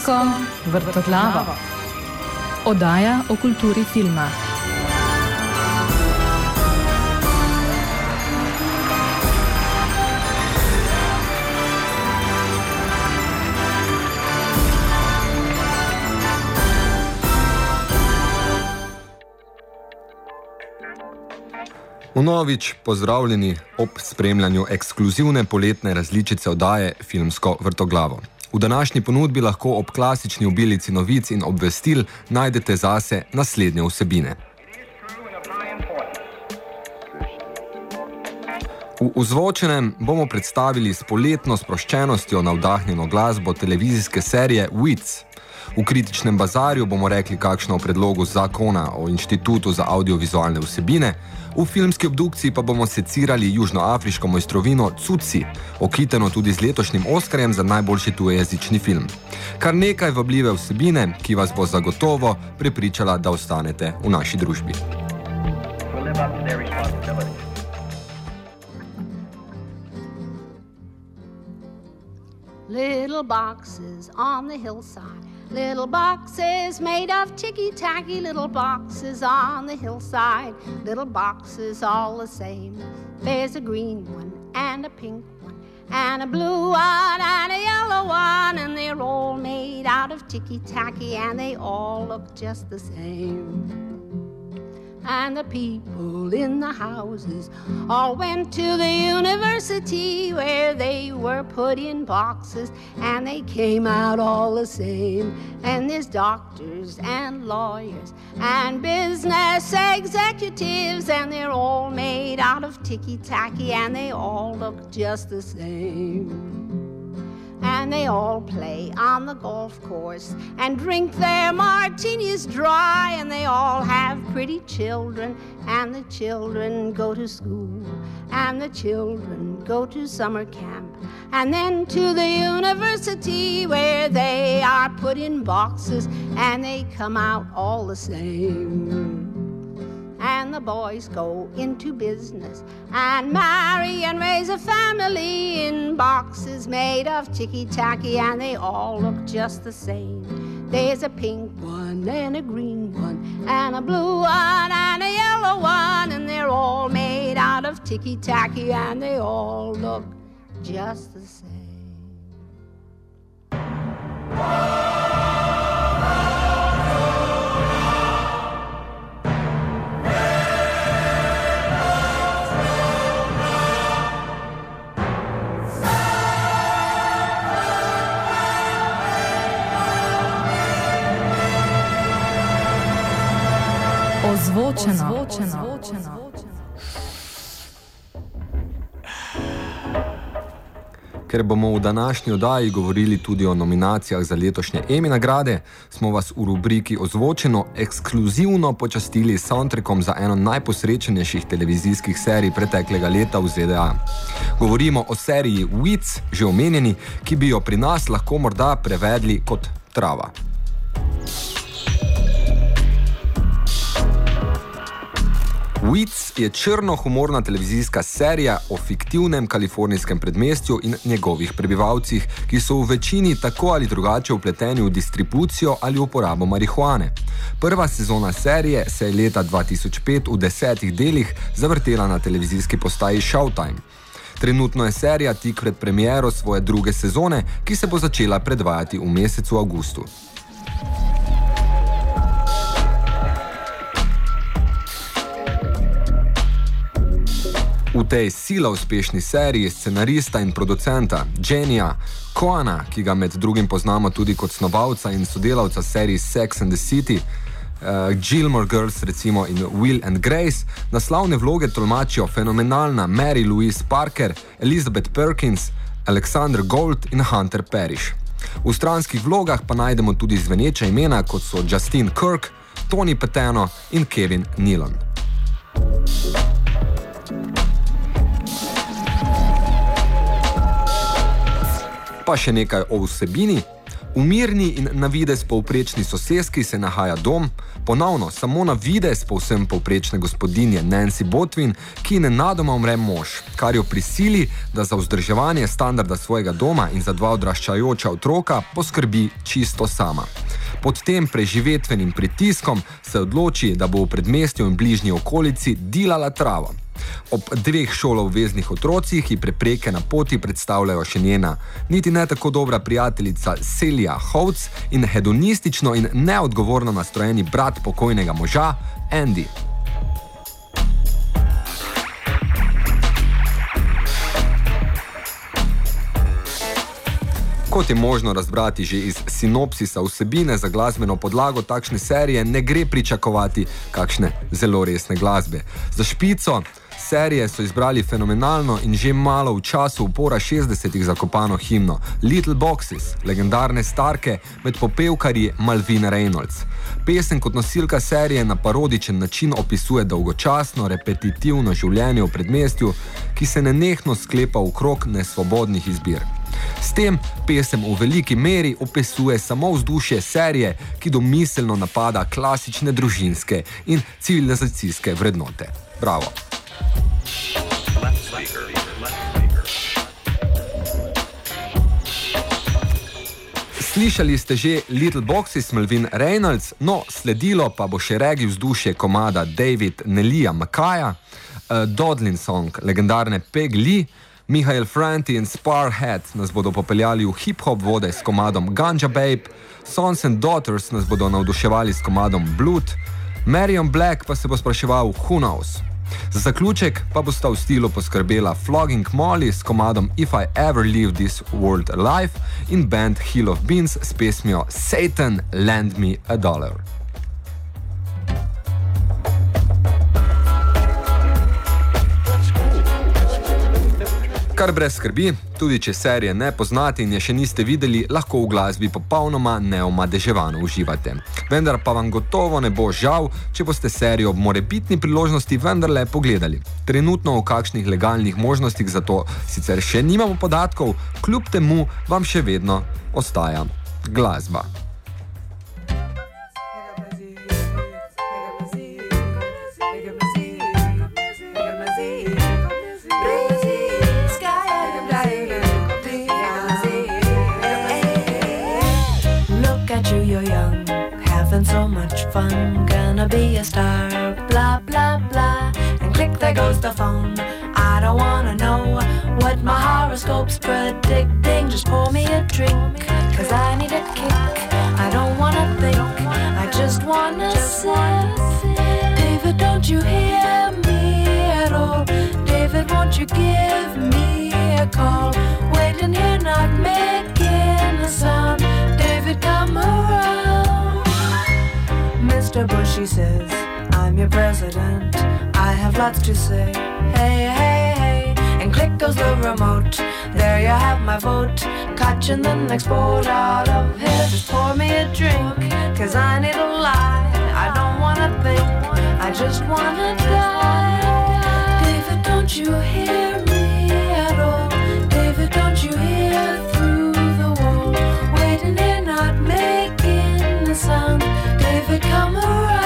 Filmsko vrtoglavo. Oddaja o kulturi filma. Vnovič pozdravljeni ob spremljanju ekskluzivne poletne različice oddaje Filmsko vrtoglavo. V današnji ponudbi lahko ob klasični obilici novic in obvestil najdete zase naslednje vsebine. V ozvočenem bomo predstavili s poletno sproščenostjo navdahnjeno glasbo televizijske serije Wits. V kritičnem bazarju bomo rekli kakšno o predlogu zakona o inštitutu za audiovizualne vsebine, V filmski obdukciji pa bomo secirali južnoafriško mojstrovino Cuci, okiteno tudi z letošnjim Oskarjem za najboljši tujezični film. Kar nekaj vabljive vsebine, ki vas bo zagotovo prepričala, da ostanete v naši družbi. Little boxes on the hillside Little boxes made of ticky tacky little boxes on the hillside. Little boxes all the same. There's a green one and a pink one and a blue one and a yellow one, and they're all made out of ticky tacky and they all look just the same and the people in the houses all went to the university where they were put in boxes and they came out all the same. And there's doctors and lawyers and business executives, and they're all made out of ticky tacky and they all look just the same and they all play on the golf course and drink their martinis dry, and they all have pretty children, and the children go to school, and the children go to summer camp, and then to the university where they are put in boxes. And they come out all the same and the boys go into business and marry and raise a family in boxes made of ticky tacky, and they all look just the same. There's a pink one and a green one and a blue one and a yellow one, and they're all made out of ticky tacky, and they all look just the same. Ozvočeno. Ozvočeno. Ker bomo v današnji oddaji govorili tudi o nominacijah za letošnje Emmy nagrade, smo vas v rubriki Ozvočeno ekskluzivno počastili s soundtrackom za eno najposrečenejših televizijskih serij preteklega leta v ZDA. Govorimo o seriji Wits, že omenjeni, ki bi jo pri nas lahko morda prevedli kot trava. Wits je črno-humorna televizijska serija o fiktivnem kalifornijskem predmestju in njegovih prebivalcih, ki so v večini tako ali drugače upleteni v distribucijo ali uporabo marihuane. Prva sezona serije se je leta 2005 v desetih delih zavrtela na televizijski postaji Showtime. Trenutno je serija tik pred premiero svoje druge sezone, ki se bo začela predvajati v mesecu avgustu. V tej sila uspešni seriji scenarista in producenta Jenija Koana, ki ga med drugim poznamo tudi kot snovalca in sodelavca seriji Sex and the City, uh, Gilmore Girls recimo in Will and Grace, naslavne vloge tolmačijo fenomenalna Mary Louise Parker, Elizabeth Perkins, Alexander Gold in Hunter Parrish. V stranskih vlogah pa najdemo tudi zveneča imena kot so Justin Kirk, Tony Peteno in Kevin Nealon. Pa še nekaj o vsebini. V mirni in na vides povprečni soseski se nahaja dom, ponovno samo na vides povsem povprečne gospodinje Nancy Botwin, ki nenadoma umre mož, kar jo prisili, da za vzdrževanje standarda svojega doma in za dva odraščajoča otroka poskrbi čisto sama. Pod tem preživetvenim pritiskom se odloči, da bo v predmestju in bližnji okolici dilala travo. Ob dveh šoloobveznih otrocih, ki prepreke na poti predstavljajo še njena, niti ne tako dobra prijateljica Celia Hovc in hedonistično in neodgovorno nastrojeni brat pokojnega moža Andy. Kot je možno razbrati že iz sinopsisa vsebine za glasbeno podlago takšne serije, ne gre pričakovati kakšne zelo resne glasbe. Za špico serije so izbrali fenomenalno in že malo v času upora 60-ih zakopano himno Little Boxes, legendarne starke med popevkarji Malvina Reynolds. Pesem kot nosilka serije na parodičen način opisuje dolgočasno, repetitivno življenje v predmestju, ki se nenehno sklepa v krog nesvobodnih izbir. S tem pesem v veliki meri opisuje samo vzdušje serije, ki domiselno napada klasične družinske in civilizacijske vrednote. Bravo! Slišali ste že Little Boxes Melvin Reynolds, no, sledilo pa bo še regi vzdušje komada David Nelija Makaja, uh, Dodlin Song, legendarne Peg Lee, Mihael Franti in Sparhead nas bodo popeljali v hip-hop vode s komadom Ganja Babe, Sons and Daughters nas bodo navduševali s komadom Blood, Marion Black pa se bo spraševal Who Knows. Za zaključek pa bo sta v stilu poskrbela Flogging Molly s komadom If I Ever Leave This World Alive in band Hill of Beans s pesmijo Satan Lend Me a Dollar. Kar brez skrbi, tudi če serije ne poznate in je še niste videli, lahko v glasbi popolnoma neomadeževano uživate. Vendar pa vam gotovo ne bo žal, če boste serijo ob morebitni priložnosti vendarle pogledali. Trenutno o kakšnih legalnih možnostih za to sicer še nimamo podatkov, kljub temu vam še vedno ostaja glasba. A star, blah, blah, blah. And click, there goes the phone. I don't wanna know what my horoscope's predicting. Just pour me a drink, cause I need a kick. I don't wanna think, I just wanna sip. David, don't you hear me at all? David, won't you give me a call? Waiting here, not making Mr. Bush, he says, I'm your president. I have lots to say. Hey, hey, hey. And click goes the remote. There you have my vote. Catching the next boat out of here. Just pour me a drink, cause I need a lie. I don't wanna think, I just wanna die. David, don't you hear me at all? David, don't you hear through the wall? Waiting here, not making a sound. David, come around.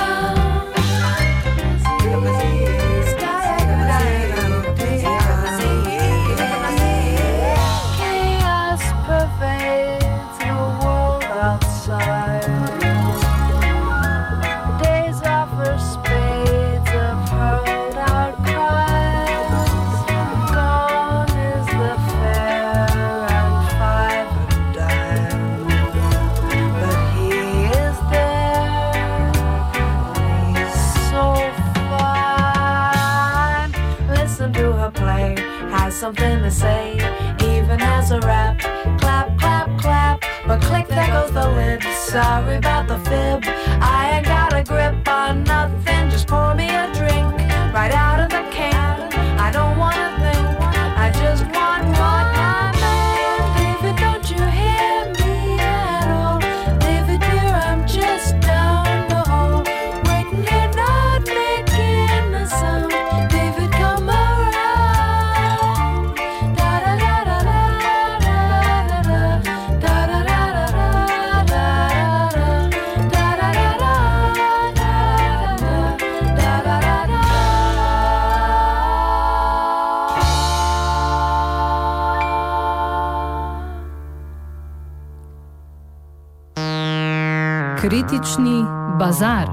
Kritični bazar.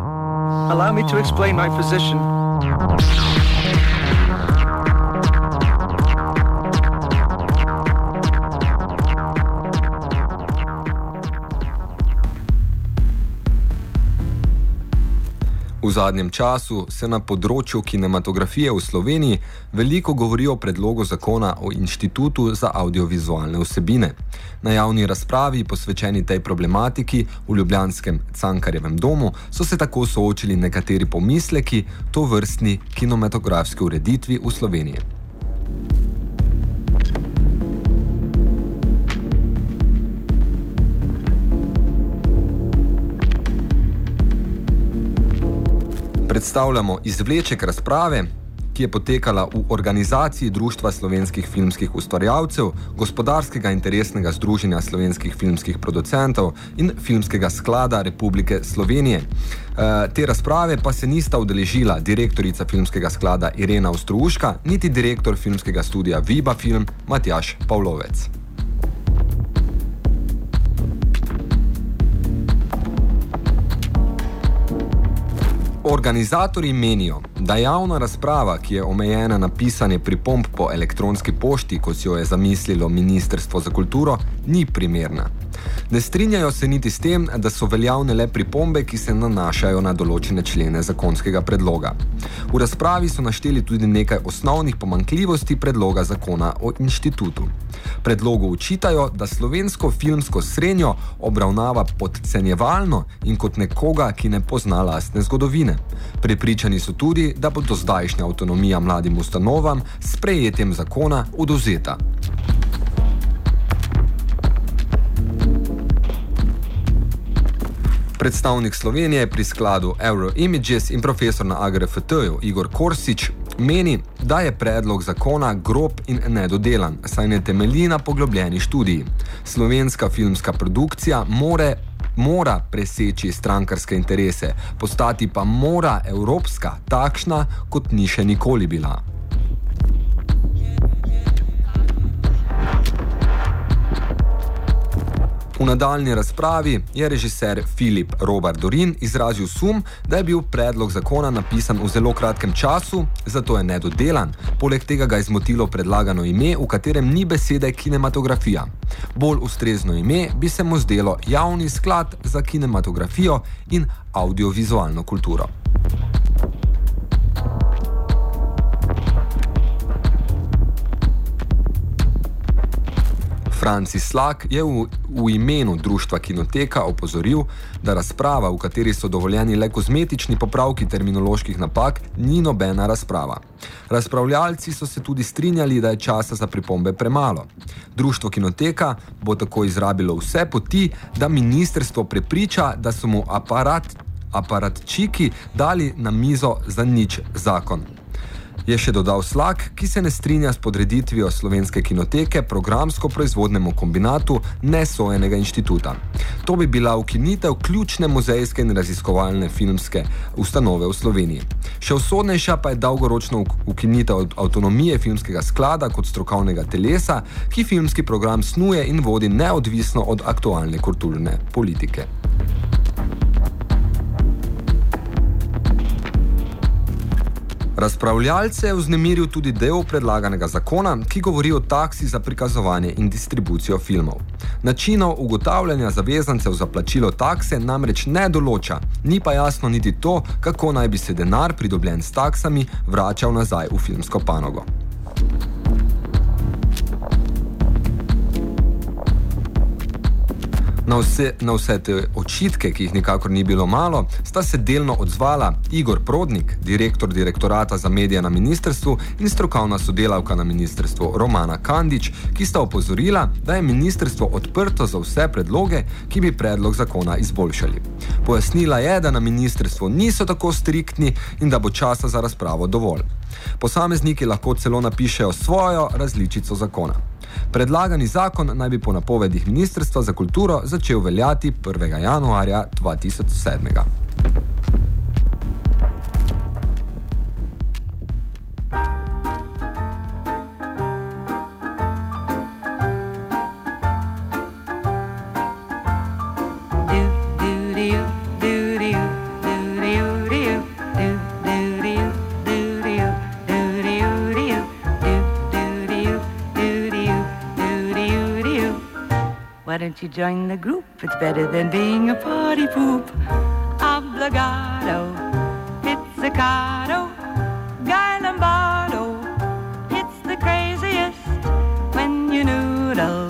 Allow me to explain my position. V zadnjem času se na področju kinematografije v Sloveniji veliko govori o predlogu zakona o Inštitutu za audiovizualne vsebine. Na javni razpravi, posvečeni tej problematiki v Ljubljanskem Cankarjevem domu, so se tako soočili nekateri pomisleki to vrstni kinematografski ureditvi v Sloveniji. predstavljamo izvleček razprave, ki je potekala v organizaciji Društva slovenskih filmskih ustvarjalcev, gospodarskega interesnega združenja slovenskih filmskih producentov in filmskega sklada Republike Slovenije. E, te razprave pa se nista udeležila direktorica filmskega sklada Irena Ostruška, niti direktor filmskega studija Viba Film Matjaš Pavlovec. Organizatori menijo, da javna razprava, ki je omejena na pisanje pripomb po elektronski pošti, kot jo je zamislilo Ministrstvo za kulturo, ni primerna. Ne strinjajo se niti s tem, da so veljavne le pripombe, ki se nanašajo na določene člene zakonskega predloga. V razpravi so našteli tudi nekaj osnovnih pomankljivosti predloga zakona o inštitutu. Predlogu učitajo, da slovensko filmsko srednjo obravnava podcenjevalno in kot nekoga, ki ne pozna lastne zgodovine. Prepričani so tudi, da bo do zdajšnja avtonomija mladim ustanovam s prejetjem zakona oduzeta. Predstavnik Slovenije pri skladu Euroimages in profesor na AGRFT-ju Igor Korsič meni, da je predlog zakona grob in nedodelan, saj ne temelji na poglobljeni študiji. Slovenska filmska produkcija more, mora preseči strankarske interese, postati pa mora evropska, takšna, kot ni še nikoli bila. V nadaljni razpravi je režiser Filip Robert Dorin izrazil sum, da je bil predlog zakona napisan v zelo kratkem času, zato je nedodelan. Poleg tega ga je zmotilo predlagano ime, v katerem ni besede kinematografija. Bolj ustrezno ime bi se mu zdelo javni sklad za kinematografijo in audiovizualno kulturo. Francis Slak je v, v imenu društva Kinoteka opozoril, da razprava, v kateri so dovoljeni le kozmetični popravki terminoloških napak, ni nobena razprava. Razpravljalci so se tudi strinjali, da je časa za pripombe premalo. Društvo Kinoteka bo tako izrabilo vse poti, da ministrstvo prepriča, da so mu aparat, aparatčiki dali na mizo za nič zakon je še dodal Slak, ki se ne strinja s podreditvijo slovenske kinoteke programsko proizvodnemu kombinatu nesojenega inštituta. To bi bila ukinitev ključne muzejske in raziskovalne filmske ustanove v Sloveniji. Še usodnejša pa je dolgoročno ukinitev avtonomije filmskega sklada kot strokovnega telesa, ki filmski program snuje in vodi neodvisno od aktualne kulturne politike. Razpravljalce je vznemiril tudi del predlaganega zakona, ki govori o taksi za prikazovanje in distribucijo filmov. Načino ugotavljanja zavezancev za plačilo takse namreč ne določa, ni pa jasno niti to, kako naj bi se denar pridobljen s taksami vračal nazaj v filmsko panogo. Na vse, na vse te očitke, ki jih nikakor ni bilo malo, sta se delno odzvala Igor Prodnik, direktor direktorata za medije na ministrstvu in strokovna sodelavka na ministrstvu Romana Kandič, ki sta opozorila, da je ministrstvo odprto za vse predloge, ki bi predlog zakona izboljšali. Pojasnila je, da na ministrstvu niso tako striktni in da bo časa za razpravo dovolj. Posamezniki lahko celo napišejo svojo različico zakona. Predlagani zakon naj bi po napovedih Ministrstva za kulturo začel veljati 1. januarja 2007. Why don't you join the group? It's better than being a party poop. Obligado, pizzicato, Guy Lombardo. It's the craziest when you noodle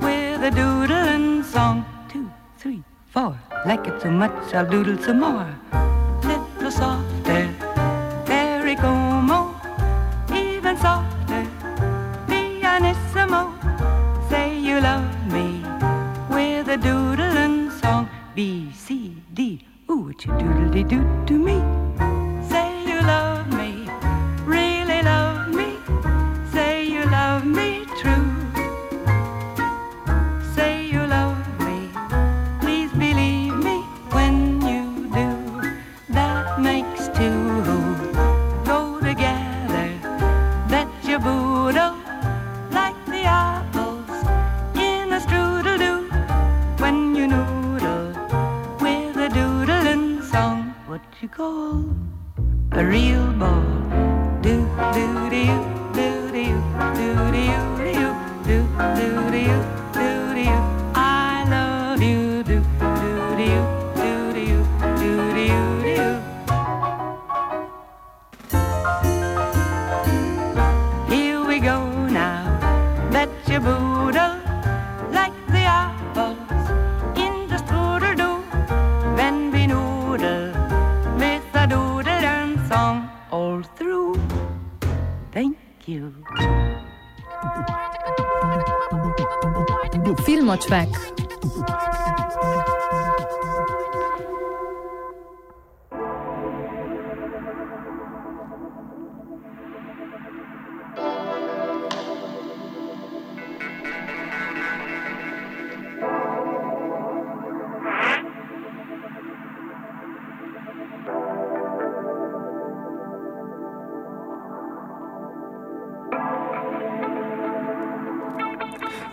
with a doodle and song. Two, three, four. Like it so much, I'll doodle some more. A real ball?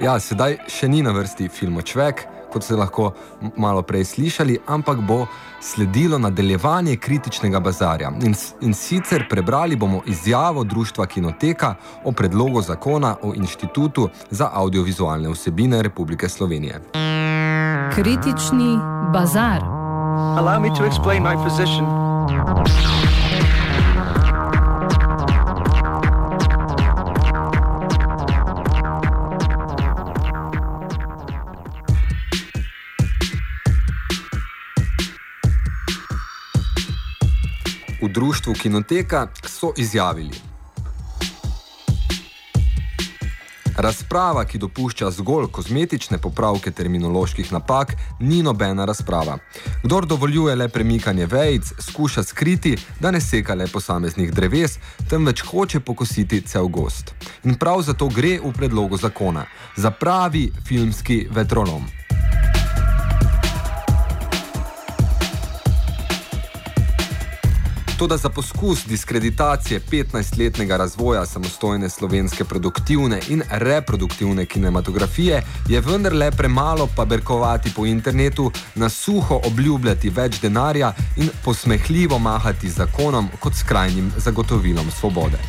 Ja, sedaj še ni na vrsti filmočvek, kot ste lahko malo prej slišali, ampak bo sledilo nadaljevanje kritičnega bazarja. In, in sicer prebrali bomo izjavo Društva Kinoteka o predlogu zakona o Inštitutu za audiovizualne vsebine Republike Slovenije. Kritični bazar. Allow me to explain my position. V društvu Kinoteka so izjavili. Razprava, ki dopušča zgolj kozmetične popravke terminoloških napak, ni nobena razprava. Kdor dovoljuje le premikanje vejic, skuša skriti, da ne seka le posameznih dreves, temveč hoče pokositi cel gost. In prav zato gre v predlogu zakona za pravi filmski vetrolom. Toda za poskus diskreditacije 15-letnega razvoja samostojne slovenske produktivne in reproduktivne kinematografije je vendarle premalo paberkovati po internetu, na suho obljubljati več denarja in posmehljivo mahati zakonom kot skrajnim zagotovilom svobode.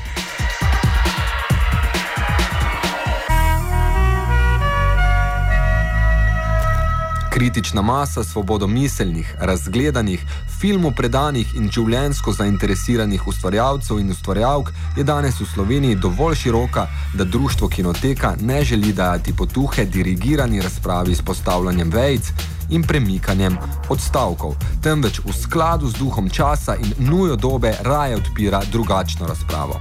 Kritična masa svobodomiselnih, razgledanih, filmu predanih in življensko zainteresiranih ustvarjalcev in ustvarjalk je danes v Sloveniji dovolj široka, da društvo Kinoteka ne želi dajati potuhe dirigirani razpravi s postavljanjem vejic in premikanjem odstavkov, temveč v skladu z duhom časa in nujo dobe raje odpira drugačno razpravo.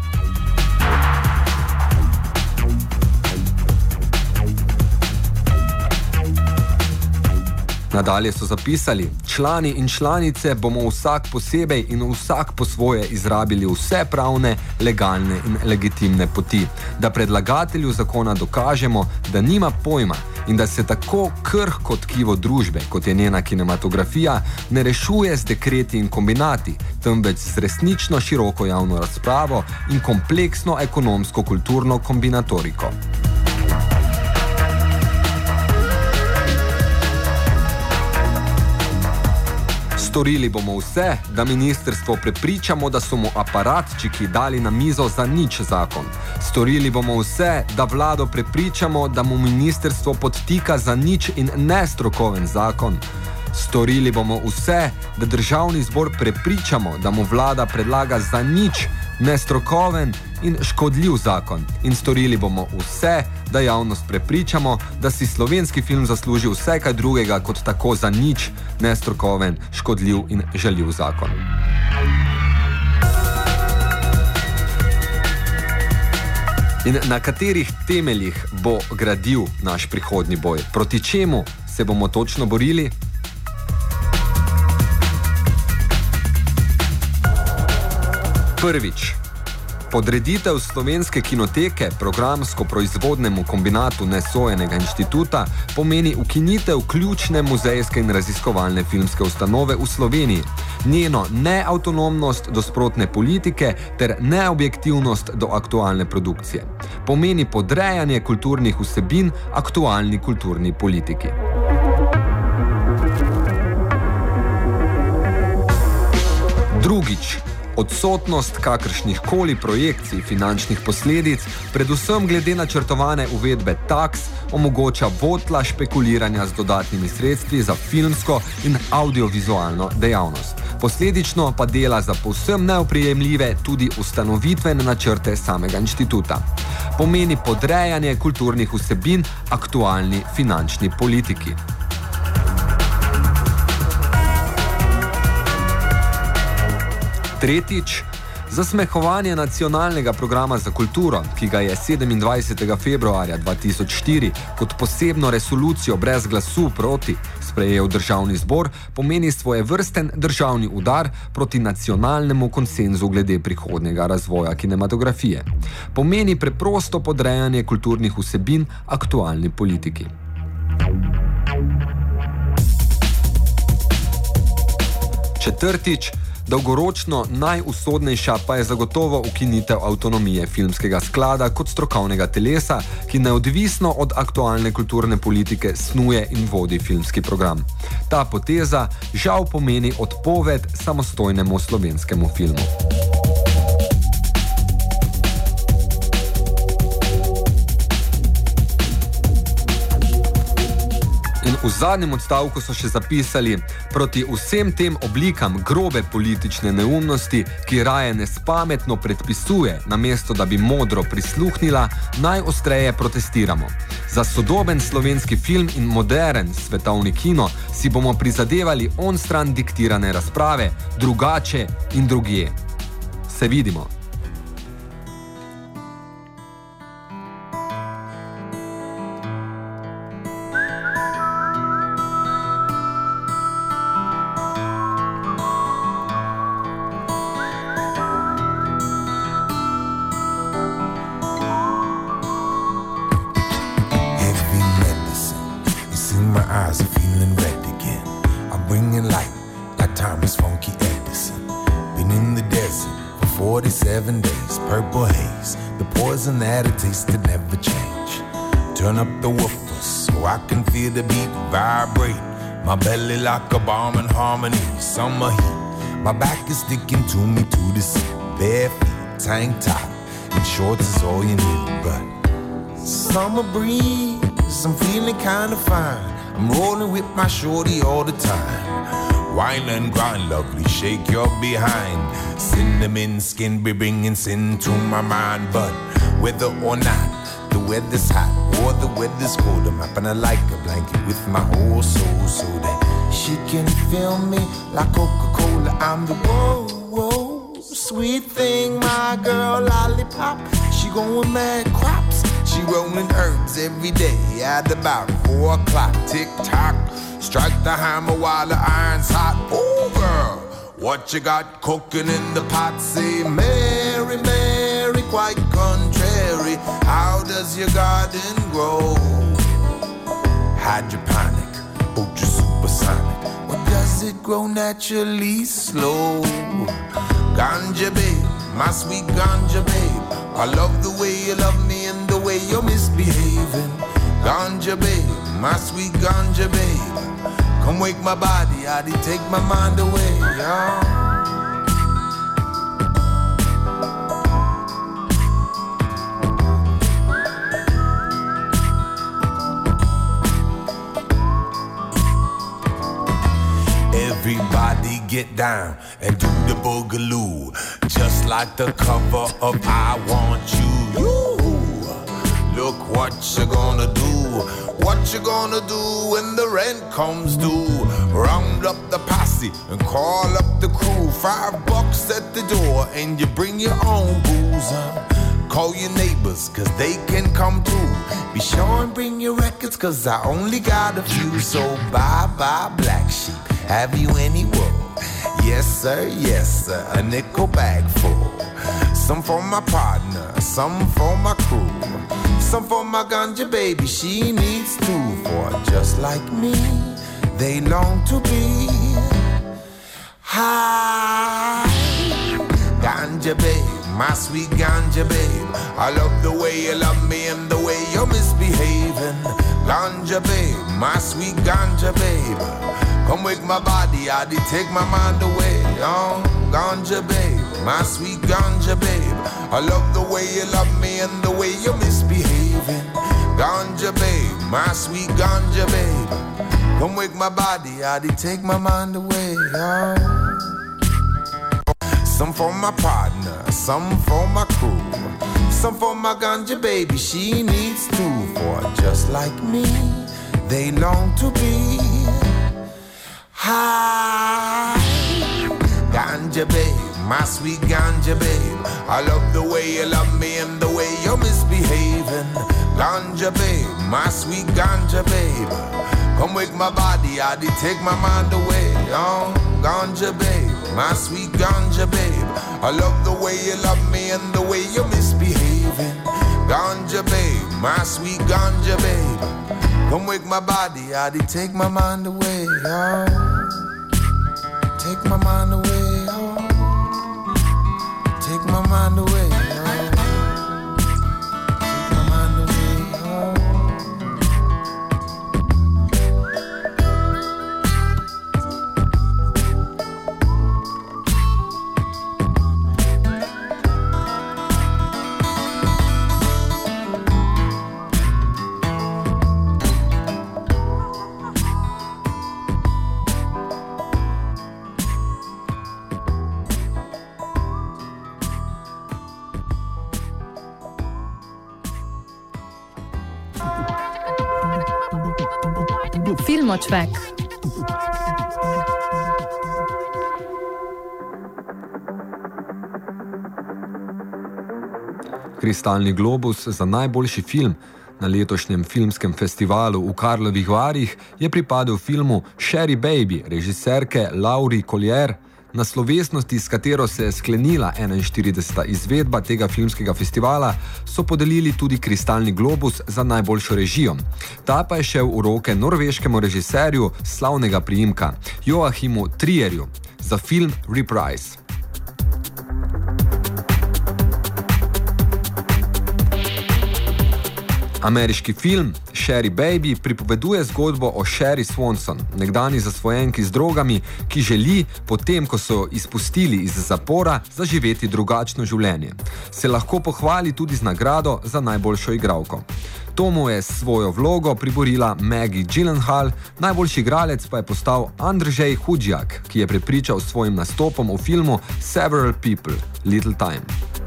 Nadalje so zapisali: Člani in članice bomo vsak posebej in vsak po svoje izrabili vse pravne, legalne in legitimne poti, da predlagatelju zakona dokažemo, da nima pojma in da se tako krhko tkivo družbe, kot je njena kinematografija, ne rešuje z dekreti in kombinati, temveč z resnično široko javno razpravo in kompleksno ekonomsko-kulturno kombinatoriko. Storili bomo vse, da ministrstvo prepričamo, da so mu aparatčiki dali na mizo za nič zakon. Storili bomo vse, da vlado prepričamo, da mu ministrstvo podtika za nič in nestrokoven zakon. Storili bomo vse, da državni zbor prepričamo, da mu vlada predlaga za nič nestrokoven in škodljiv zakon. In storili bomo vse, da javnost prepričamo, da si slovenski film zasluži vse kaj drugega kot tako za nič nestrokoven, škodljiv in žaljiv zakon. In na katerih temeljih bo gradil naš prihodni boj? Proti čemu se bomo točno borili? Prvič. Podreditev slovenske kinoteke programsko-proizvodnemu kombinatu Nesojenega inštituta pomeni ukinitev ključne muzejske in raziskovalne filmske ustanove v Sloveniji, njeno neautonomnost do sprotne politike ter neobjektivnost do aktualne produkcije. Pomeni podrejanje kulturnih vsebin aktualni kulturni politiki. Drugič. Odsotnost kakršnih koli projekcij finančnih posledic, predvsem glede načrtovane uvedbe taks, omogoča votla špekuliranja z dodatnimi sredstvi za filmsko in audiovizualno dejavnost. Posledično pa dela za povsem neoprijemljive tudi ustanovitvene načrte samega inštituta. Pomeni podrejanje kulturnih vsebin aktualni finančni politiki. Tretjič, zasmehovanje nacionalnega programa za kulturo, ki ga je 27. februarja 2004 kot posebno resolucijo brez glasu proti sprejel državni zbor, pomeni svoje vrsten državni udar proti nacionalnemu konsenzu glede prihodnjega razvoja kinematografije. Pomeni preprosto podrejanje kulturnih vsebin aktualni politiki. Četrtič, Dolgoročno najusodnejša pa je zagotovo ukinitev avtonomije filmskega sklada kot strokovnega telesa, ki neodvisno od aktualne kulturne politike snuje in vodi filmski program. Ta poteza žal pomeni odpoved samostojnemu slovenskemu filmu. V zadnjem odstavku so še zapisali, proti vsem tem oblikam grobe politične neumnosti, ki raje nespametno predpisuje, namesto da bi modro prisluhnila, najostreje protestiramo. Za sodoben slovenski film in modern svetovni kino si bomo prizadevali on stran diktirane razprave, drugače in drugje. Se vidimo. My belly like a bomb in harmony, summer heat. My back is sticking to me to the seat. Bare feet, tank top, and shorts is all you need. But summer breeze, I'm feeling kinda fine. I'm rolling with my shorty all the time. Wine and grind, lovely, shake your behind. Cinnamon skin be bringing sin to my mind. But whether or not the weather's hot or the weather's cold, I'm wrapping like a blanket with my whole soul so that she can feel me like Coca-Cola. I'm the whoa, whoa, sweet thing, my girl lollipop. She going mad crops. She rolling herbs every day at about four o'clock. Tick tock, strike the hammer while the iron's hot. Girl, what you got cooking in the pot? Say, Mary, Mary, quite contrary. How does your garden grow? Hydroponic, ultra supersonic. Or does it grow naturally slow? Ganja babe, my sweet ganja babe. I love the way you love me and the way you're misbehaving. Ganja babe, my sweet ganja babe. Come wake my body, I did take my mind away. Yeah. Everybody get down and do the boogaloo, just like the cover of I Want. You gonna do when the rent comes due. Round up the posse and call up the crew. Five bucks at the door and you bring your own booze. Call your neighbors, cause they can come too. Be sure and bring your records, cause I only got a few. So bye bye, black sheep. Have you any wool? Yes, sir, yes, sir. A nickel bag full. Some for my partner, some for my crew. Some for my ganja baby, she needs two. For just like me, they long to be high. Ganja babe, my sweet ganja babe. I love the way you love me and the way you're misbehaving. Ganja babe, my sweet ganja babe. Come wake my body, I take my mind away. Oh, ganja babe, my sweet ganja babe. I love the way you love me and the way you're misbehaving. Ganja babe, my sweet ganja babe. Come wake my body, I did take my mind away. Oh. Some for my partner, some for my crew. Some for my ganja baby, she needs two. For just like me, they long to be high. Ganja babe, my sweet ganja babe. I love the way you love me and the way you're misbehaving. Ganja babe, my sweet ganja babe. Come wake my body, I did take my mind away. Oh, ganja babe, my sweet ganja babe. I love the way you love me and the way you're misbehaving. Ganja babe, my sweet ganja babe. Come wake my body, I did take my mind away. Oh, take my mind away. Oh, take my mind away. Filmočvek. Kristalni globus za najboljši film na letošnjem filmskem festivalu v Karlovih Varih je pripadel filmu Sherry Baby režiserke Lauri Collier. Na slovesnosti, s katero se je sklenila 41. izvedba tega filmskega festivala, so podelili tudi kristalni globus za najboljšo režijo. Ta pa je šel v roke norveškemu režiserju slavnega priimka Joachimu Trierju za film Reprise. Ameriški film Sherry Baby pripoveduje zgodbo o Sherry Swanson, nekdani zasvojenki z drogami, ki želi, potem ko so izpustili iz zapora, zaživeti drugačno življenje. Se lahko pohvali tudi z nagrado za najboljšo igralko. Tomu je svojo vlogo priborila Maggie Gyllenhaal, najboljši igralec pa je postal Andrzej Hudjak, ki je prepričal s svojim nastopom v filmu Several People, Little Time.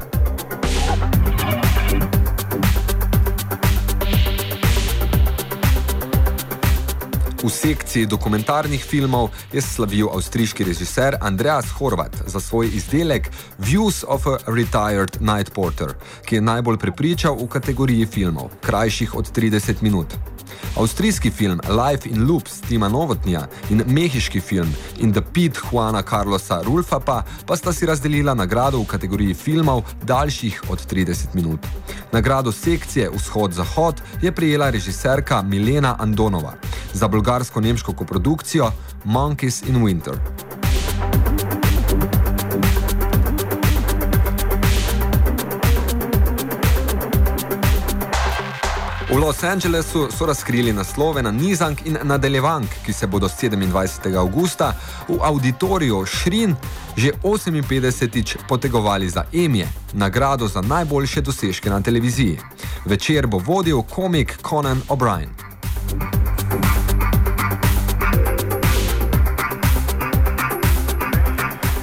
V sekciji dokumentarnih filmov je slavil avstrijski režiser Andreas Horvat za svoj izdelek Views of a Retired Night Porter, ki je najbolj prepričal v kategoriji filmov, krajših od 30 minut. Avstrijski film Life in Loops Tima Novotnja in mehiški film In the Pit Juana Carlosa Rulfapa pa sta si razdelila nagrado v kategoriji filmov daljših od 30 minut. Nagrado sekcije Vzhod-Zahod je prijela režiserka Milena Andonova za bolgarsko-nemško koprodukcijo Monkeys in Winter. V Los Angelesu so razkrili naslove na nizank in nadaljevank, ki se bodo 27. augusta v auditoriju Šrin že 58. potegovali za Emije, nagrado za najboljše dosežke na televiziji. Večer bo vodil komik Conan O'Brien.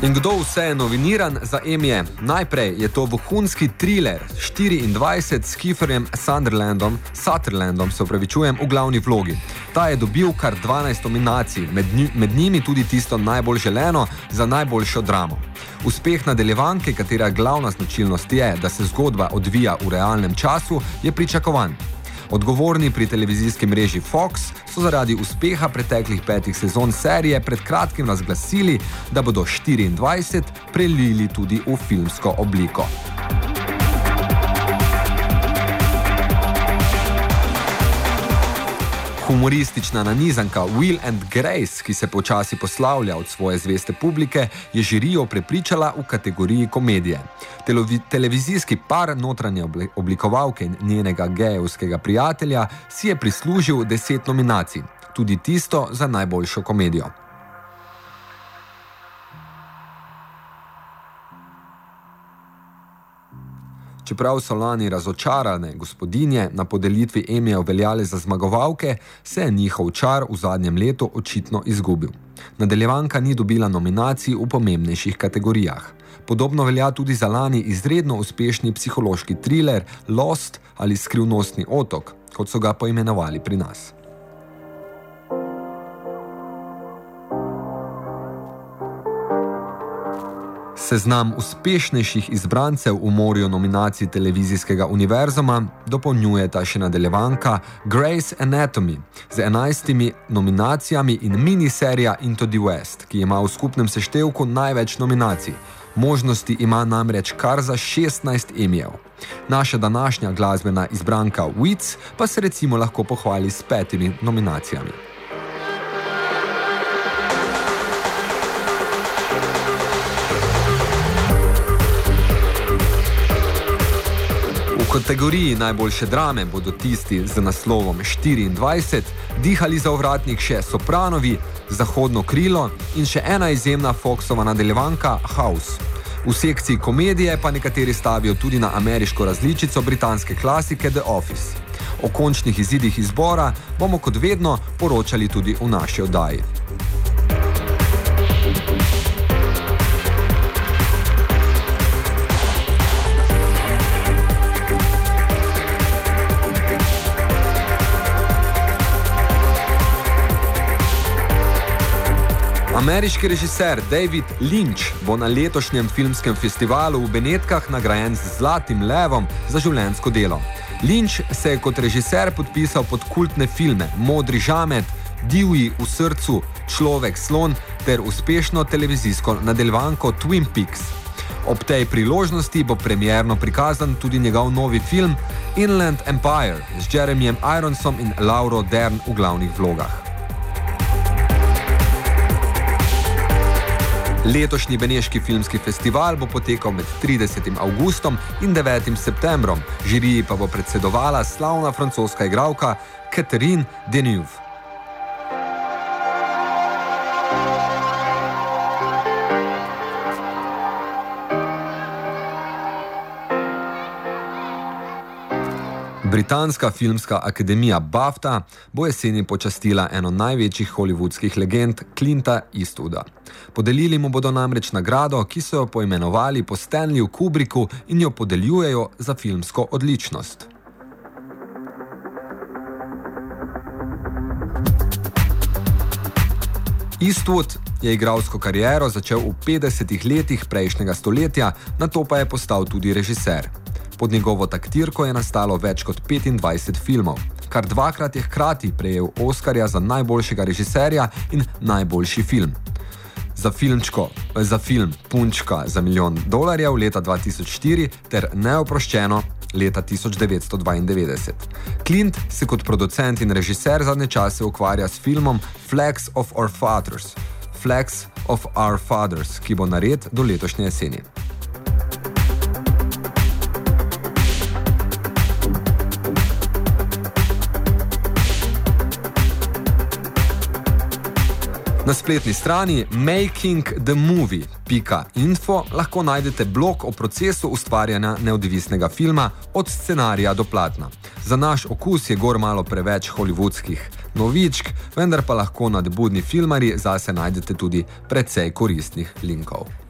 In kdo vse je noviniran za Emije? Najprej je to vohunski thriller 24 s Kieferjem Sunderlandom, Sutherlandom, se upravičujem, v glavni vlogi. Ta je dobil kar 12 nominacij, med, med njimi tudi tisto najbolj želeno za najboljšo dramo. Uspeh nadaljevanke, katera glavna značilnost je, da se zgodba odvija v realnem času, je pričakovan. Odgovorni pri televizijski mreži Fox so zaradi uspeha preteklih petih sezon serije pred kratkim razglasili, da bodo 24 prelili tudi v filmsko obliko. Humoristična nanizanka Will and Grace, ki se počasi poslavlja od svoje zveste publike, je žirijo prepričala v kategoriji komedije. Telovi televizijski par notranje oblikovalke in njenega gejevskega prijatelja si je prislužil deset nominacij, tudi tisto za najboljšo komedijo. Čeprav so lani razočarane gospodinje na podelitvi Emija veljale za zmagovalke, se je njihov čar v zadnjem letu očitno izgubil. Nadaljevanka ni dobila nominacij v pomembnejših kategorijah. Podobno velja tudi za lani izredno uspešni psihološki thriller Lost ali Skrivnostni otok, kot so ga poimenovali pri nas. Seznam uspešnejših izbrancev v morju nominacij televizijskega univerzuma dopolnjujeta še nadaljevanka Grace Anatomy z enajstimi nominacijami in miniserija Into the West, ki ima v skupnem seštevku največ nominacij. Možnosti ima namreč kar za 16 emijev. Naša današnja glasbena izbranka Wits pa se recimo lahko pohvali s petimi nominacijami. Kategoriji najboljše drame bodo tisti z naslovom 24 dihali za ovratnik še Sopranovi, Zahodno krilo in še ena izjemna Foxova nadaljevanka House. V sekciji komedije pa nekateri stavijo tudi na ameriško različico britanske klasike The Office. O končnih izidih izbora bomo kot vedno poročali tudi v naši oddaji. Ameriški režiser David Lynch bo na letošnjem filmskem festivalu v Benetkah nagrajen z Zlatim levom za življensko delo. Lynch se je kot režiser podpisal pod kultne filme Modri žamet, Divji v srcu, Človek slon ter uspešno televizijsko nadaljevanko Twin Peaks. Ob tej priložnosti bo premjerno prikazan tudi njegov novi film Inland Empire z Jeremyjem Ironsom in Lauro Dern v glavnih vlogah. Letošnji Beneški filmski festival bo potekal med 30. augustom in 9. septembrom, žiriji pa bo predsedovala slavna francoska igralka Catherine Deneuve. Britanska filmska akademija BAFTA bo jeseni počastila eno največjih hollywoodskih legend Clinta Eastwooda. Podelili mu bodo namreč nagrado, ki so jo poimenovali po Stanleyju Kubricku in jo podeljujejo za filmsko odličnost. Eastwood je igralsko kariero začel v 50-ih letih prejšnjega stoletja, na to pa je postal tudi režiser. Pod njegovo taktirko je nastalo več kot 25 filmov. Kar dvakrat je hkrati prejel Oskarja za najboljšega režiserja in najboljši film. Za, filmčko, za film Punčka za milijon dolarjev leta 2004 ter Neoproščeno leta 1992. Clint se kot producent in režiser zadnje čase ukvarja s filmom Flags of Our Fathers, Flags of Our Fathers, ki bo nared do letošnje jeseni. Na spletni strani makingthemovie.info lahko najdete blog o procesu ustvarjanja neodvisnega filma od scenarija do platna. Za naš okus je gor malo preveč hollywoodskih novičk, vendar pa lahko nadbudni filmari zase najdete tudi precej koristnih linkov.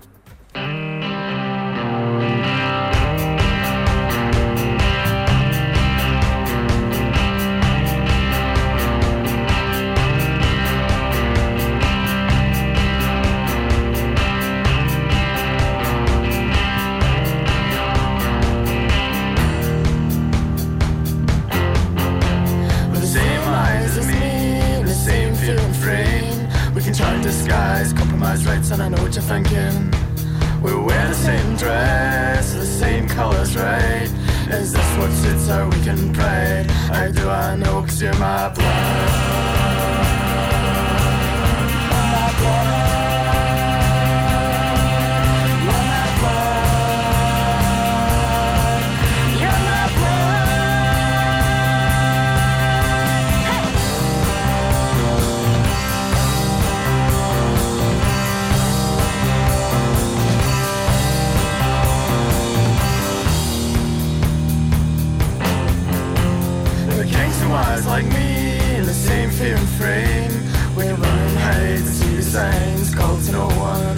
Wise like me in the same fear and frame. We run and hide and see the signs called to no one.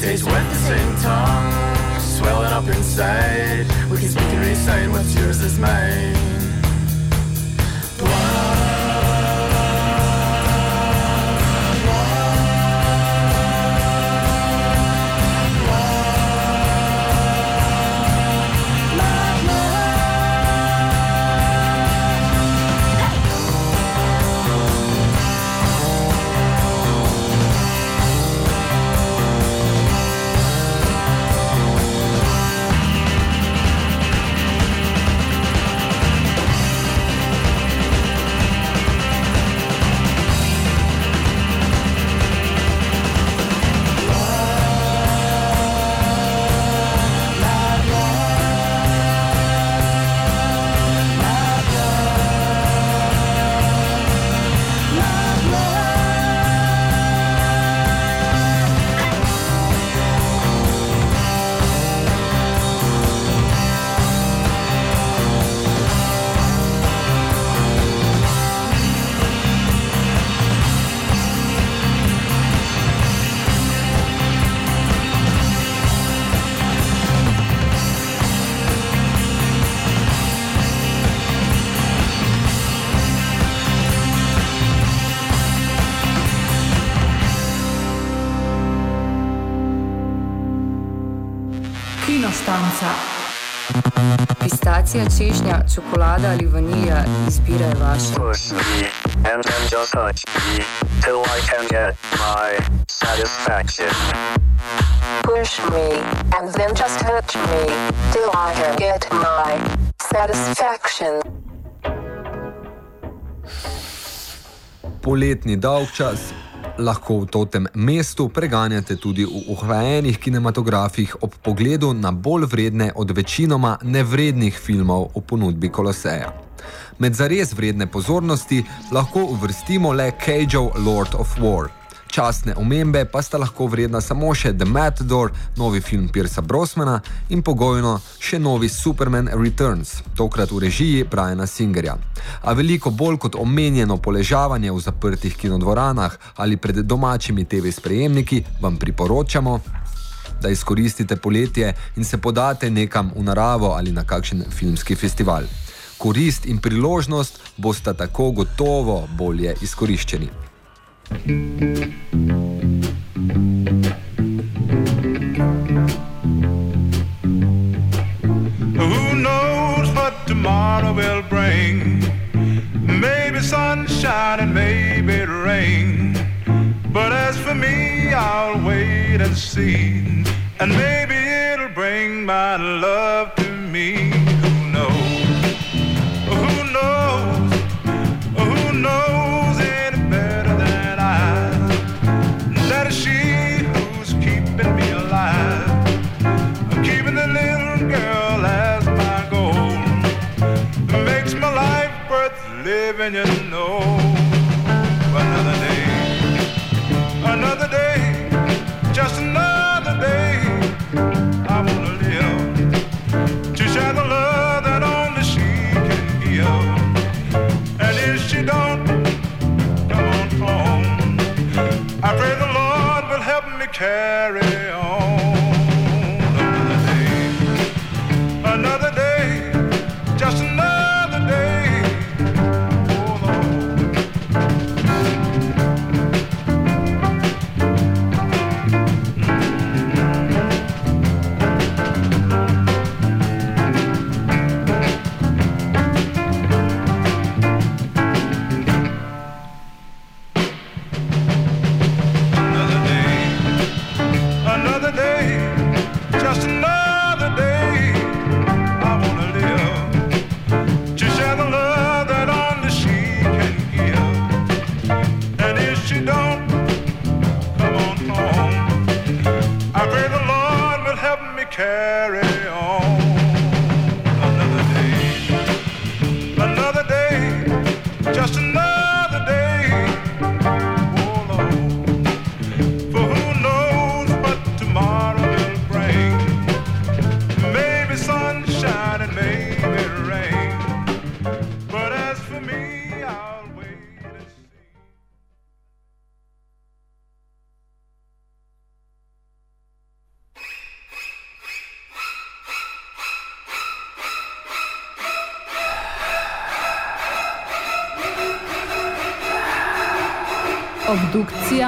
Taste with the same tongue, swelling up inside. We can speak and recite what's yours is mine. Pistacija, češnja, čokolada ali vanilija, izbira je vaša. Push me, and then just touch me, till I can get my satisfaction. Push me, and then just touch me, till I can get my satisfaction. Poletni dolgčas lahko v totem mestu preganjate tudi v ohlajenih kinematografih ob pogledu na bolj vredne od večinoma nevrednih filmov v ponudbi Koloseja. Med zares vredne pozornosti lahko uvrstimo le Cageov Lord of War. Častne omembe pa sta lahko vredna samo še The Matador, novi film Piersa Brosmana in pogojno še novi Superman Returns, tokrat v režiji Briana Singerja. A veliko bolj kot omenjeno poležavanje v zaprtih kinodvoranah ali pred domačimi TV sprejemniki vam priporočamo, da izkoristite poletje in se podate nekam v naravo ali na kakšen filmski festival. Korist in priložnost bosta tako gotovo bolje izkoriščeni. Who knows what tomorrow will bring? Maybe sunshine and maybe rain. But as for me, I'll wait and see. And maybe it'll bring my love to me. living, you know. Another day, another day, just another day. I wanna live to share the love that only she can give. And if she don't come home, I pray the Lord will help me carry.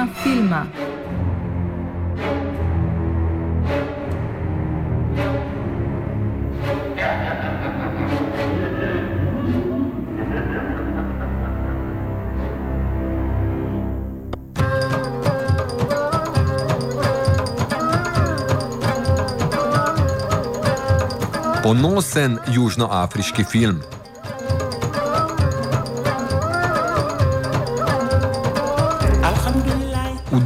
Obdukcija filma. Ponosen južnoafriški film.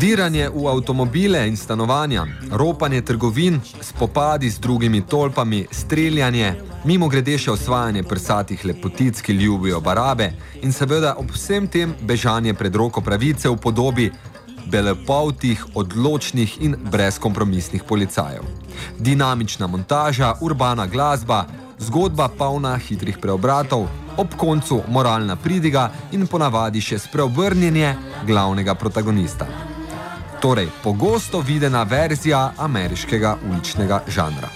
Udiranje v avtomobile in stanovanja, ropanje trgovin, spopadi z drugimi tolpami, streljanje, mimo grede še osvajanje prsatih lepotic, ki ljubijo barabe in seveda ob vsem tem bežanje pred roko pravice v podobi belepoltih, odločnih in brezkompromisnih policajev. Dinamična montaža, urbana glasba, zgodba polna hitrih preobratov, ob koncu moralna pridiga in ponavadi še spreobrnjenje glavnega protagonista. Torej, pogosto videna verzija ameriškega uličnega žanra.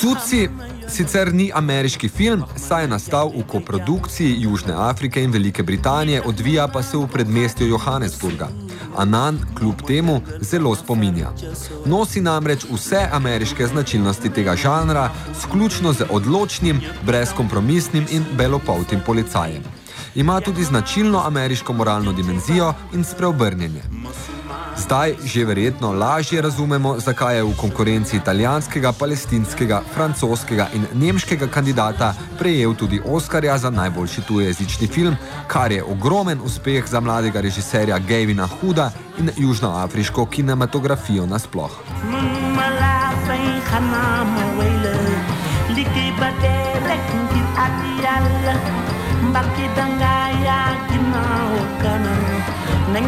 Cuci sicer ni ameriški film, saj je nastal v koprodukciji Južne Afrike in Velike Britanije, odvija pa se v predmestju Johannesburga. Anan kljub temu zelo spominja. Nosi namreč vse ameriške značilnosti tega žanra, sključno z odločnim, brezkompromisnim in belopoltim policajem. Ima tudi značilno ameriško moralno dimenzijo in spreobrnjenje. Zdaj že verjetno lažje razumemo, zakaj je v konkurenci italijanskega, palestinskega, francoskega in nemškega kandidata prejel tudi Oskarja za najboljši tujezični film, kar je ogromen uspeh za mladega režiserja Gavina Huda in južnoafriško kinematografijo nasploh. Mbaki dangaya ginaaw kanam nañ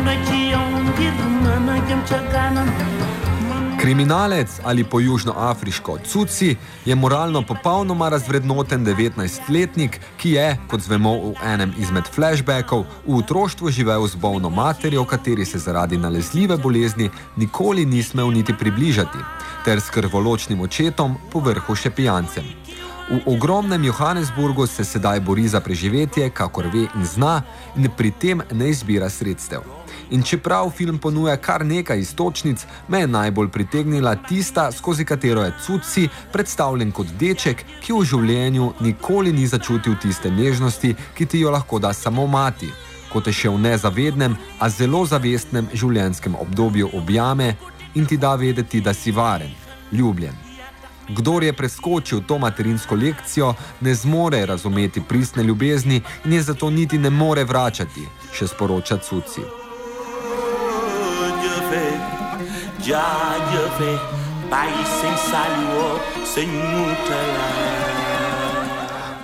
Kriminalec ali po južnoafriško Cuci je moralno popolnoma razvrednoten 19-letnik, ki je, kot zvemo v enem izmed flashbackov, v otroštvu živel z bolno materjo, kateri se zaradi nalezljive bolezni nikoli ni smel niti približati, ter s krvoločnim očetom, povrhu še pijancem. V ogromnem Johannesburgu se sedaj bori za preživetje, kakor ve in zna, in pri tem ne izbira sredstev. In čeprav film ponuja kar nekaj istočnic, me je najbolj pritegnila tista, skozi katero je Cuci predstavljen kot deček, ki v življenju nikoli ni začutil tiste nežnosti, ki ti jo lahko da samo mati, ko te še v nezavednem, a zelo zavestnem življenjskem obdobju objame in ti da vedeti, da si varen, ljubljen. Kdor je preskočil to materinsko lekcijo, ne zmore razumeti pristne ljubezni in je zato niti ne more vračati, še sporoča Cuci. Jaajëfe bàyyi sëñ Saliou sëñ Moutala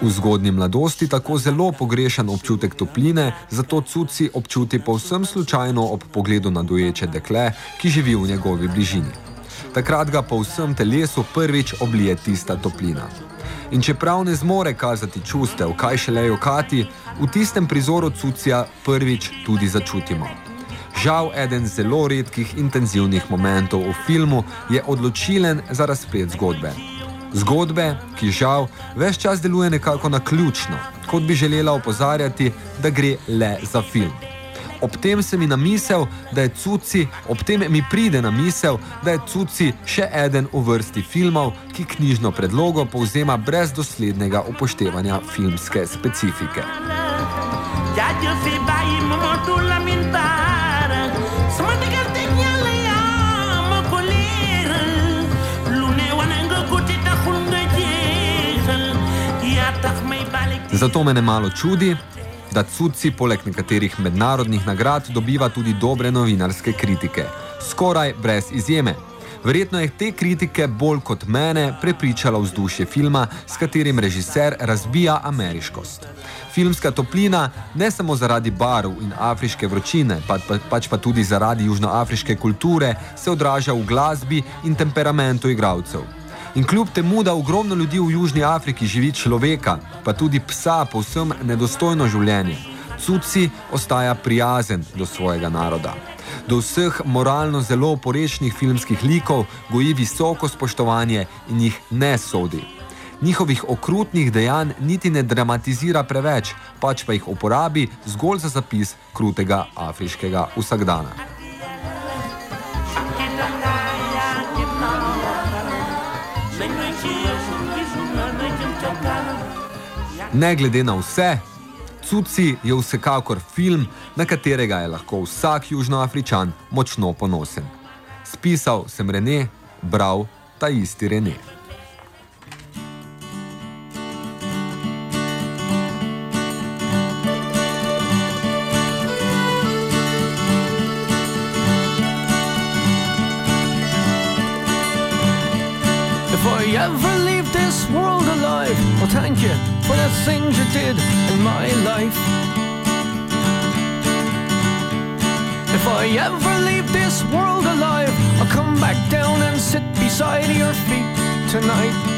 V zgodnji mladosti tako zelo pogrešan občutek topline, zato Cuci občuti povsem slučajno ob pogledu na doječe dekle, ki živi v njegovi bližini. Takrat ga po vsem telesu prvič oblije tista toplina. In čeprav ne zmore kazati čustev, kaj šele jokati, v tistem prizoru Cucija prvič tudi začutimo. Žal, eden zelo redkih intenzivnih momentov v filmu je odločilen za razplet zgodbe. Zgodbe, ki žal ves čas deluje nekako na ključno, kot bi želela opozarjati, da gre le za film. Ob tem se mi na misel, da je Cuci, ob tem mi pride na misel, da je Cuci še eden v vrsti filmov, ki knjižno predlogo povzema brez doslednega upoštevanja filmske specifike. jaajëf fi bàyyi Mamadou Lamine Bara sama Zato me ne malo čudi, da Cuci poleg nekaterih mednarodnih nagrad dobiva tudi dobre novinarske kritike. Skoraj brez izjeme. Verjetno je te kritike bolj kot mene prepričalo vzdušje filma, s katerim režiser razbija ameriškost. Filmska toplina ne samo zaradi barv in afriške vročine, pa, pa, pač pa tudi zaradi južnoafriške kulture, se odraža v glasbi in temperamentu igralcev. In kljub temu, da ogromno ljudi v Južni Afriki živi človeka, pa tudi psa povsem nedostojno življenje, Cuci ostaja prijazen do svojega naroda. Do vseh moralno zelo oporečnih filmskih likov goji visoko spoštovanje in jih ne sodi. Njihovih okrutnih dejanj niti ne dramatizira preveč, pač pa jih uporabi zgolj za zapis krutega afriškega vsakdana. Ne glede na vse, Cuci je vsekakor film, na katerega je lahko vsak južnoafričan močno ponosen. Spisal sem Rene, bral ta isti Rene. If I ever leave this world alive, well, thank you for the things you did in my life. If I ever leave this world alive, I'll come back down and sit beside your feet tonight.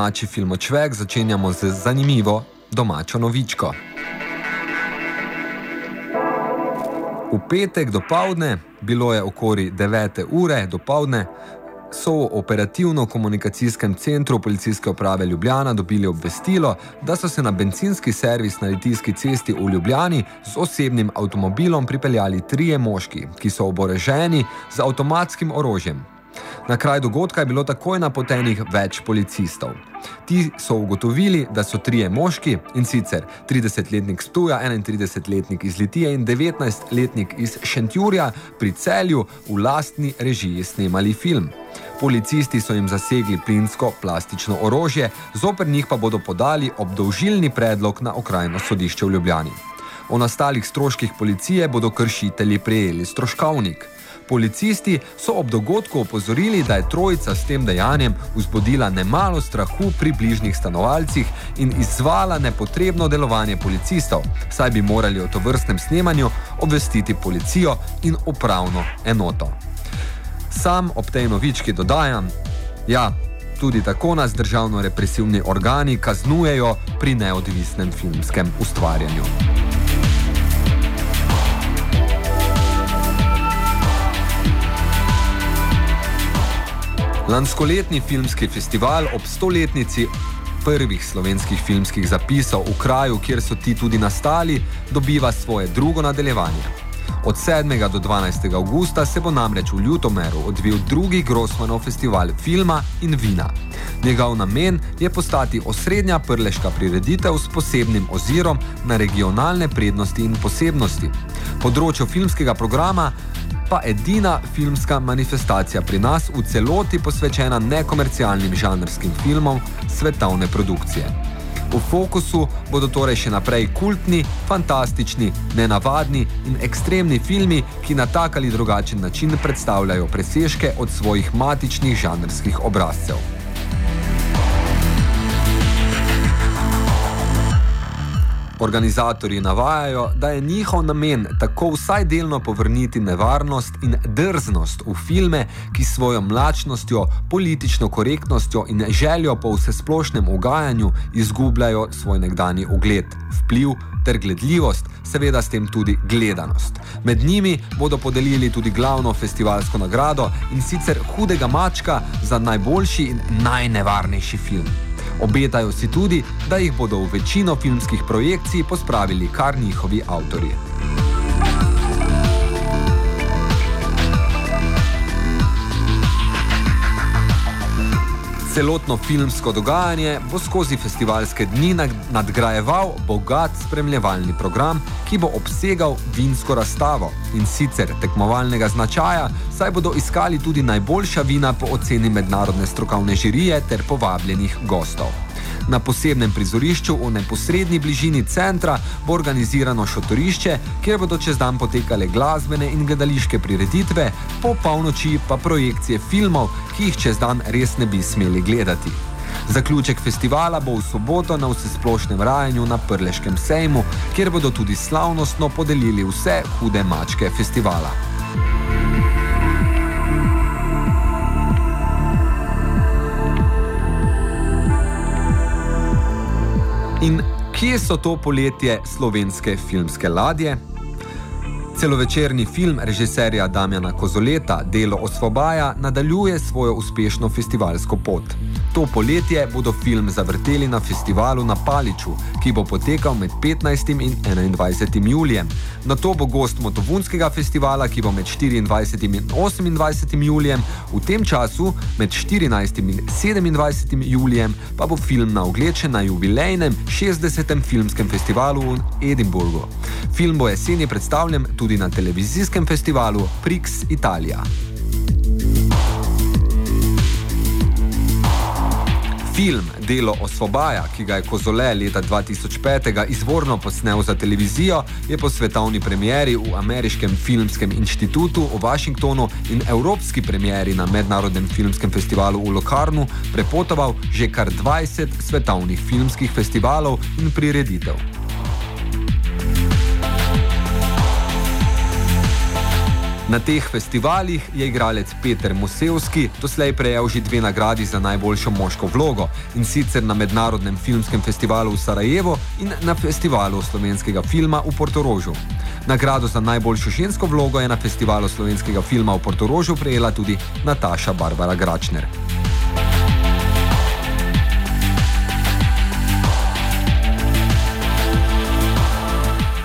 Domači filmočvek začenjamo z zanimivo domačo novičko. V petek do povdne, bilo je okoli 9. ure do povdne, so v operativno-komunikacijskem centru policijske uprave Ljubljana dobili obvestilo, da so se na bencinski servis na Litijski cesti v Ljubljani z osebnim avtomobilom pripeljali trije moški, ki so oboroženi z avtomatskim orožjem. Na kraj dogodka je bilo takoj napotenih več policistov. Ti so ugotovili, da so trije moški in sicer 30-letnik Stuja, 31-letnik iz Litije in 19-letnik iz Šentjurja pri celju v lastni režiji snemali film. Policisti so jim zasegli plinsko plastično orožje, zoper njih pa bodo podali obdolžilni predlog na okrajno sodišče v Ljubljani. O nastalih stroških policije bodo kršitelji prejeli stroškovnik. Policisti so ob dogodku opozorili, da je trojica s tem dejanjem vzbudila nemalo strahu pri bližnjih stanovalcih in izvala nepotrebno delovanje policistov, saj bi morali o tovrstnem snemanju obvestiti policijo in upravno enoto. Sam ob tej novički dodajam, ja, tudi tako nas državno-represivni organi kaznujejo pri neodvisnem filmskem ustvarjanju. Lanskoletni filmski festival ob stoletnici prvih slovenskih filmskih zapisov v kraju, kjer so ti tudi nastali, dobiva svoje drugo nadaljevanje. Od 7. do 12. augusta se bo namreč v Ljutomeru odvil drugi Grossmanov festival filma in vina. Njegov namen je postati osrednja prleška prireditev s posebnim ozirom na regionalne prednosti in posebnosti. Področju filmskega programa pa edina filmska manifestacija pri nas v celoti posvečena nekomercialnim žanrskim filmom svetovne produkcije. V fokusu bodo torej še naprej kultni, fantastični, nenavadni in ekstremni filmi, ki na tak ali drugačen način predstavljajo presežke od svojih matičnih žanrskih obrazcev. Organizatorji navajajo, da je njihov namen tako vsaj delno povrniti nevarnost in drznost v filme, ki svojo mlačnostjo, politično korektnostjo in željo po vsesplošnem ugajanju izgubljajo svoj nekdani ugled, vpliv ter gledljivost, seveda s tem tudi gledanost. Med njimi bodo podelili tudi glavno festivalsko nagrado in sicer hudega mačka za najboljši in najnevarnejši film. Obetajo si tudi, da jih bodo v večino filmskih projekcij pospravili kar njihovi avtorji. Celotno filmsko dogajanje bo skozi festivalske dni nadgrajeval bogat spremljevalni program, ki bo obsegal vinsko razstavo in sicer tekmovalnega značaja, saj bodo iskali tudi najboljša vina po oceni mednarodne strokovne žirije ter povabljenih gostov. Na posebnem prizorišču v neposrednji bližini centra bo organizirano šotorišče, kjer bodo čez dan potekale glasbene in gledališke prireditve, po polnoči pa projekcije filmov, ki jih čez dan res ne bi smeli gledati. Zaključek festivala bo v soboto na vsesplošnem rajanju na Prleškem sejmu, kjer bodo tudi slavnostno podelili vse hude mačke festivala. In kje so to poletje slovenske filmske ladje? Celovečerni film režiserja Damjana Kozoleta Delo osvobaja nadaljuje svojo uspešno festivalsko pot. To poletje bodo film zavrteli na festivalu na Paliču, ki bo potekal med 15. in 21. julijem. Na to bo gost Motovunskega festivala, ki bo med 24. in 28. julijem. V tem času, med 14. in 27. julijem, pa bo film na ogleče na jubilejnem 60. filmskem festivalu v Edinburgu. Film bo jeseni predstavljen tudi na televizijskem festivalu Prix Italia. Film Delo osvobaja, ki ga je Kozole leta 2005 izvorno posnel za televizijo, je po svetovni premieri v Ameriškem filmskem inštitutu v Washingtonu in evropski premieri na Mednarodnem filmskem festivalu v Lokarnu prepotoval že kar 20 svetovnih filmskih festivalov in prireditev. Na teh festivalih je igralec Peter Musevski doslej prejel že dve nagradi za najboljšo moško vlogo in sicer na Mednarodnem filmskem festivalu v Sarajevo in na festivalu slovenskega filma v Portorožu. Nagrado za najboljšo žensko vlogo je na festivalu slovenskega filma v Portorožu prejela tudi Nataša Barbara Gračner.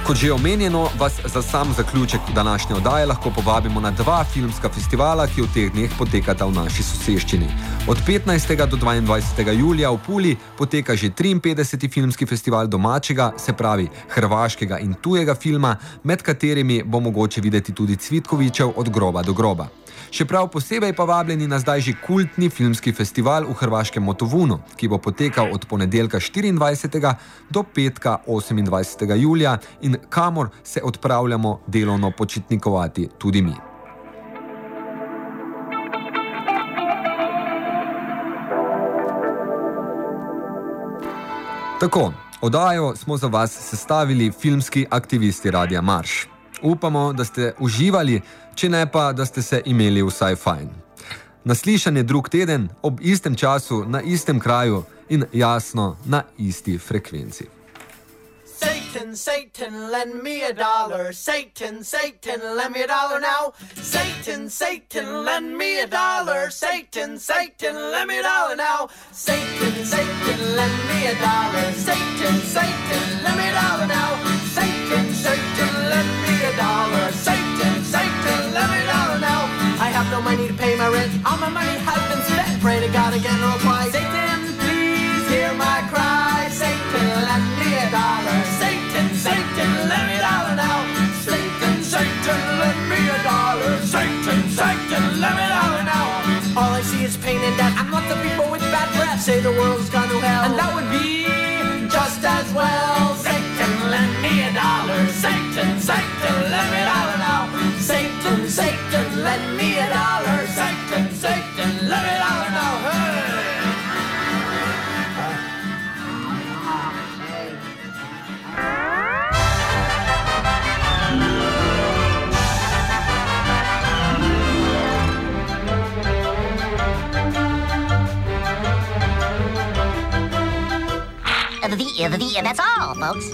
Kot že omenjeno, vas za sam zaključek današnje oddaje lahko povabimo na dva filmska festivala, ki v teh dneh potekata v naši soseščini. Od 15. do 22. julija v Puli poteka že 53. filmski festival domačega, se pravi hrvaškega in tujega filma, med katerimi bo mogoče videti tudi Cvitkovičev od groba do groba. Še prav posebej pa vabljeni na zdaj že kultni filmski festival v hrvaškem Motovunu, ki bo potekal od ponedeljka 24. do petka 28. julija in kamor se odpravljamo delovno počitnikovati tudi mi. Tako, oddajo smo za vas sestavili filmski aktivisti Radia Marš. Upamo, da ste uživali, če ne pa, da ste se imeli vsaj fajn. Naslišanje drug teden ob istem času, na istem kraju in jasno na isti frekvenci. Satan, Satan, lend me a dollar. Satan, Satan, lend me a dollar now. Satan, Satan, lend me a dollar. Satan, Satan, lend me a dollar now. Satan, Satan, lend me a dollar. Satan, Satan, lend me a dollar now. Satan, Satan, lend me a dollar. Satan, Satan, lend me a dollar now. I have no money to pay my rent. All my money has been spent. Pray to God again, no say the world's gone to hell. And that would be just as well. Satan, lend me a dollar. Satan, Satan, lend me a dollar now. Satan, Satan, lend me a dollar. The, the, that's all, folks.